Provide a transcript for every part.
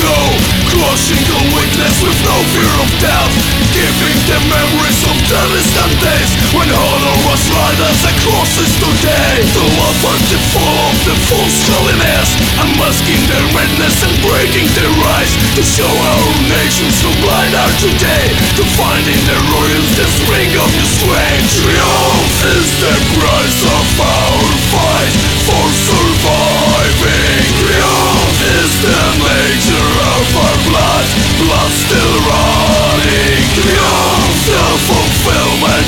go. Crushing the weakness with no fear of death. Giving them memories of the distant days When honor was riders across this today. The the fall of the false holiness Unmasking their redness and breaking their eyes To show our nations who blind are today. To find in their ruins the spring of your strength Triumph is the price of our fight. For surviving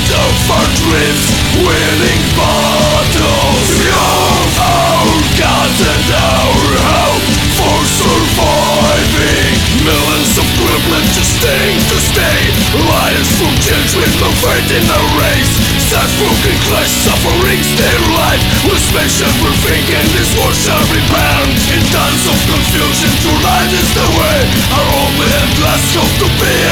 dreams Winning battles. Our and our hope for surviving. Millions of crippling to stay, to stay Lions from children, no faith in our race. Sad broken clash, sufferings their life. With special we're thinking this war shall repent In times of confusion, true light is the way. Our only and last hope to be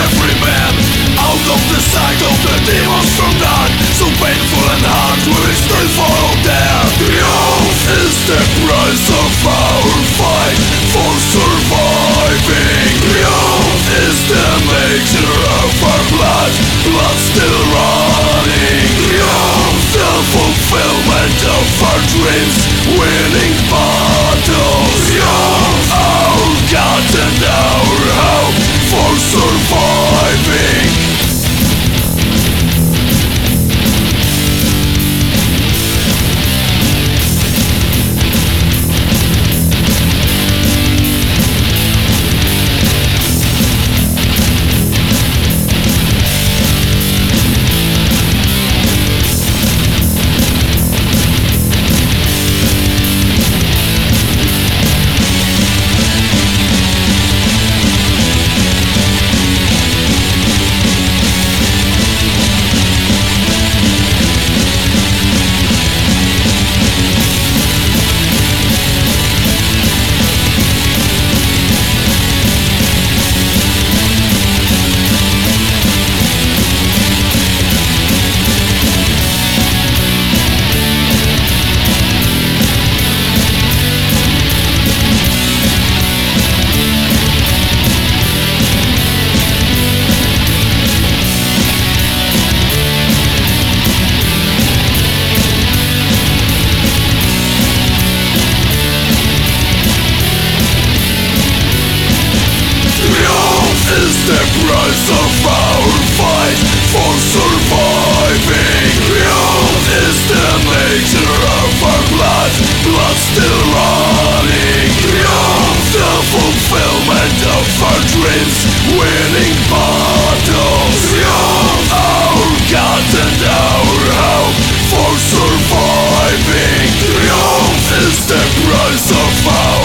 the price of our fight for surviving. Triumph is the nature of our blood. Blood still running. Triumph the fulfillment of our dreams. Winning battles. Triumph of our fight for surviving. Triumph is the nature of our blood. Blood still running. Triumph the fulfillment of our dreams. Winning battles. Triumph our and our hope for surviving. Triumph is the price of our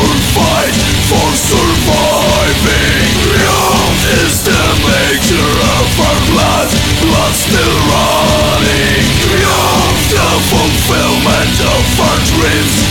Still running Triumph the fulfillment of our dreams